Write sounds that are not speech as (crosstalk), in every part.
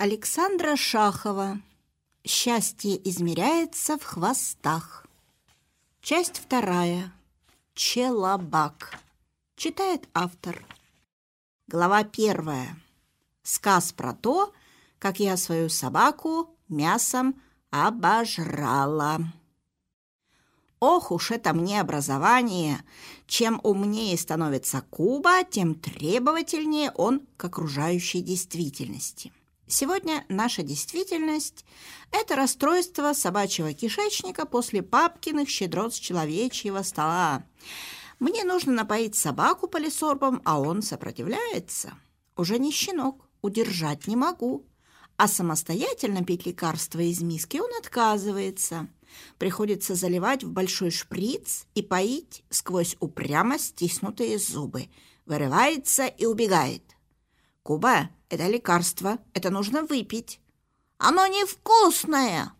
Александра Шахова. Счастье измеряется в хвостах. Часть вторая. Челобак. Читает автор. Глава первая. Сказ про то, как я свою собаку мясом обожрала. Ох уж это мне образование! Чем умнее становится Куба, тем требовательнее он к окружающей действительности. Сегодня наша действительность – это расстройство собачьего кишечника после папкиных щедрот с человечьего стола. Мне нужно напоить собаку полисорбом, а он сопротивляется. Уже не щенок, удержать не могу. А самостоятельно пить лекарство из миски он отказывается. Приходится заливать в большой шприц и поить сквозь упрямо стиснутые зубы. Вырывается и убегает. Куба – это лекарство, это нужно выпить. Оно невкусное.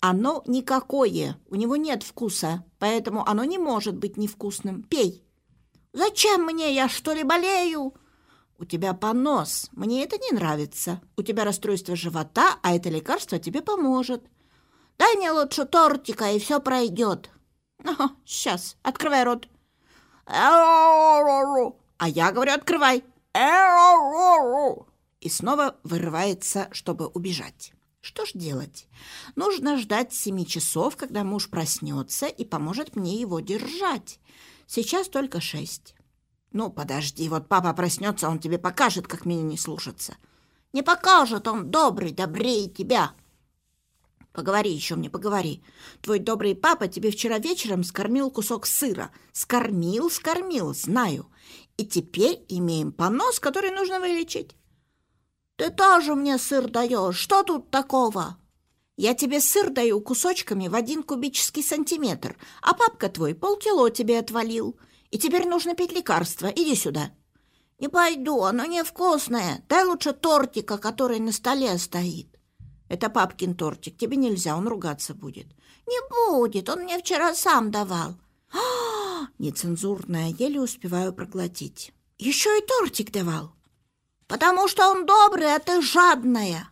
Оно никакое, у него нет вкуса, поэтому оно не может быть невкусным. Пей. Зачем мне, я что ли болею? У тебя понос, мне это не нравится. У тебя расстройство живота, а это лекарство тебе поможет. Дай мне лучше тортика, и все пройдет. Ага, сейчас, открывай рот. А я говорю, открывай. И снова вырывается, чтобы убежать. Что ж делать? Нужно ждать семи часов, когда муж проснется и поможет мне его держать. Сейчас только шесть. Ну, подожди, вот папа проснется, он тебе покажет, как меня не слушаться. Не покажет, он добрый, добрее тебя. Поговори еще мне, поговори. Твой добрый папа тебе вчера вечером скормил кусок сыра. Скормил, скормил, знаю. И теперь имеем понос, который нужно вылечить. Ты тоже мне сыр даешь. Что тут такого? Я тебе сыр даю кусочками в один кубический сантиметр, а папка твой полкило тебе отвалил. И теперь нужно пить лекарство. Иди сюда. Не пойду, оно невкусное. Дай лучше тортика, который на столе стоит. Это папкин тортик. Тебе нельзя, он ругаться будет. Не будет, он мне вчера сам давал. (gasps) А, нецензурное, еле успеваю проглотить. Еще и тортик давал. Потому что он добрый, а ты жадная.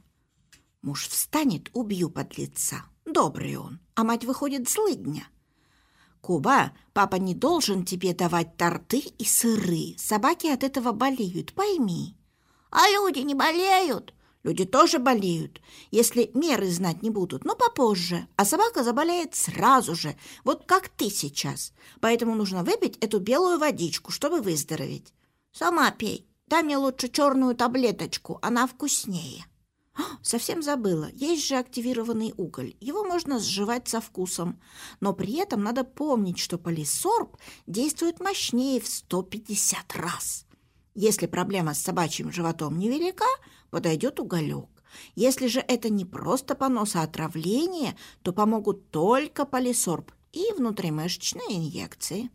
Муж встанет, убью под лица. Добрый он, а мать выходит злыдня. Куба, папа не должен тебе давать торты и сыры. Собаки от этого болеют, пойми. А люди не болеют. Люди тоже болеют, если меры знать не будут, но попозже. А собака заболеет сразу же, вот как ты сейчас. Поэтому нужно выпить эту белую водичку, чтобы выздороветь. Сама пей. Дай мне лучше черную таблеточку, она вкуснее. А, совсем забыла. Есть же активированный уголь. Его можно сживать со вкусом. Но при этом надо помнить, что полисорб действует мощнее в 150 раз. Если проблема с собачьим животом невелика, подойдет уголек. Если же это не просто понос, а отравление, то помогут только полисорб и внутримышечные инъекции.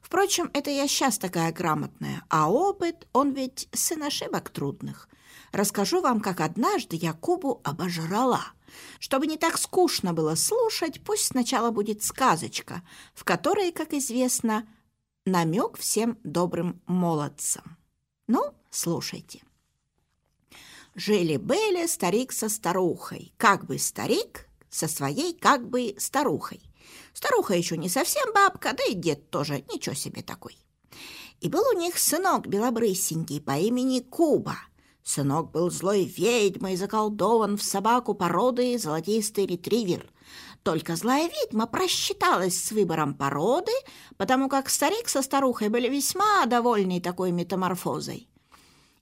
Впрочем, это я сейчас такая грамотная, а опыт, он ведь сын ошибок трудных. Расскажу вам, как однажды я Кубу обожрала. Чтобы не так скучно было слушать, пусть сначала будет сказочка, в которой, как известно, намек всем добрым молодцам. Ну, слушайте. Жили-были старик со старухой, как бы старик со своей как бы старухой. Старуха еще не совсем бабка, да и дед тоже ничего себе такой. И был у них сынок белобрысенький по имени Куба. Сынок был злой ведьмой, заколдован в собаку породы золотистый ретривер. Только злая ведьма просчиталась с выбором породы, потому как старик со старухой были весьма довольны такой метаморфозой.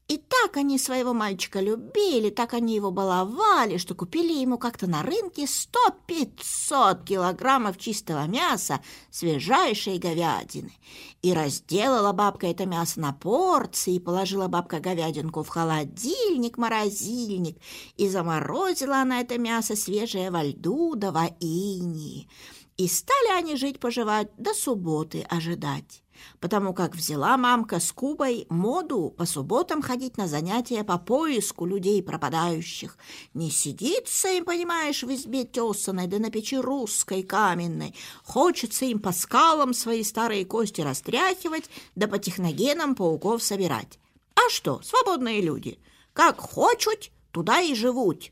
И так они своего мальчика любили, так они его баловали, что купили ему как-то на рынке сто-пятьсот килограммов чистого мяса, свежайшей говядины. И разделала бабка это мясо на порции, положила бабка говядинку в холодильник, морозильник, и заморозила она это мясо свежее во льду да во. И стали они жить-поживать до субботы ожидать потому как взяла мамка с Кубой моду по субботам ходить на занятия по поиску людей пропадающих. Не сидится им, понимаешь, в избе тесаной, да на печи русской каменной. Хочется им по скалам свои старые кости растряхивать, да по техногенам пауков собирать. А что, свободные люди, как хочут, туда и живут.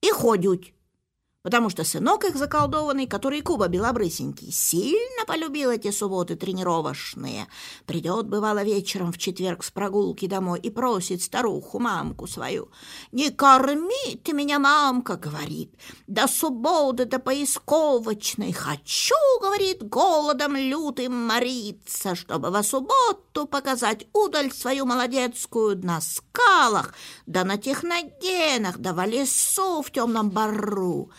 И ходят потому что сынок их заколдованный, который Куба белобрысенький, сильно полюбил эти субботы тренировочные. Придет, бывало, вечером в четверг с прогулки домой и просит старуху, мамку свою. «Не корми ты меня, мамка!» — говорит. «До субботы, до поисковочной хочу, — говорит, — голодом лютым мориться, чтобы во субботу показать удаль свою молодецкую на скалах, да на техногенах, да в лесу в темном бару».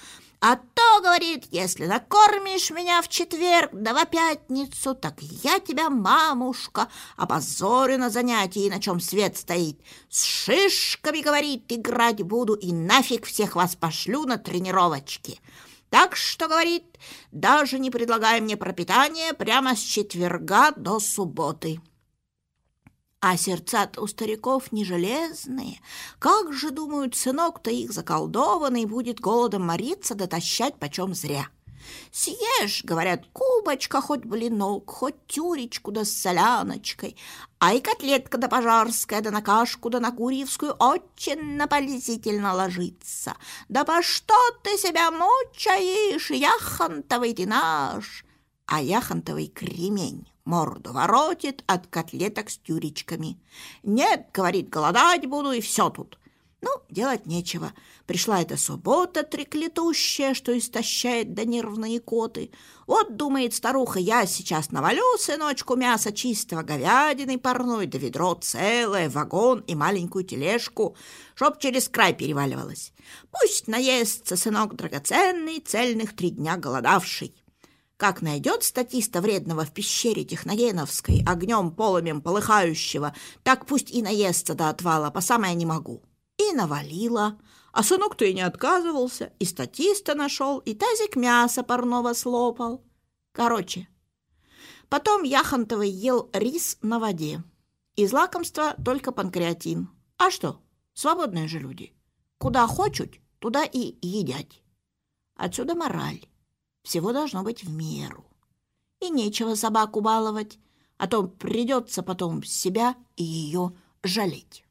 А то, говорит, если накормишь меня в четверг да в пятницу, так я тебя, мамушка, опозорю на занятии, на чем свет стоит. С шишками, говорит, играть буду и нафиг всех вас пошлю на тренировочки. Так что, говорит, даже не предлагай мне пропитание прямо с четверга до субботы. А сердца у стариков не железные. Как же, думают, сынок-то их заколдованный будет голодом мориться дотащать почем зря. Съешь, говорят, кубочка, хоть блинок, хоть тюречку да с соляночкой, а и котлетка да пожарская, да на кашку, да на курьевскую очень наполезительно ложится. Да по что ты себя мучаешь, яхонтовый ты наш? А яхонтовый кремень морду воротит от котлеток с тюречками. «Нет, — говорит, — голодать буду, и все тут». Ну, делать нечего. Пришла эта суббота треклятущая, что истощает до нервные коты. Вот, думает старуха, я сейчас навалю сыночку мяса чистого говядины парной, да ведро целое, вагон и маленькую тележку, чтоб через край переваливалось. Пусть наестся сынок драгоценный, цельных три дня голодавший. Как найдет статиста вредного в пещере Техногеновской, огнем полымем полыхающего, так пусть и наестся до отвала, по самое не могу. И навалила. А сынок-то и не отказывался, и статиста нашел, и тазик мяса парного слопал. Короче, потом Яхонтовый ел рис на воде. Из лакомства только панкреатин. А что, свободные же люди. Куда хочут, туда и едят. Отсюда мораль. Всего должно быть в меру. И нечего собаку баловать, а то придется потом себя и ее жалеть.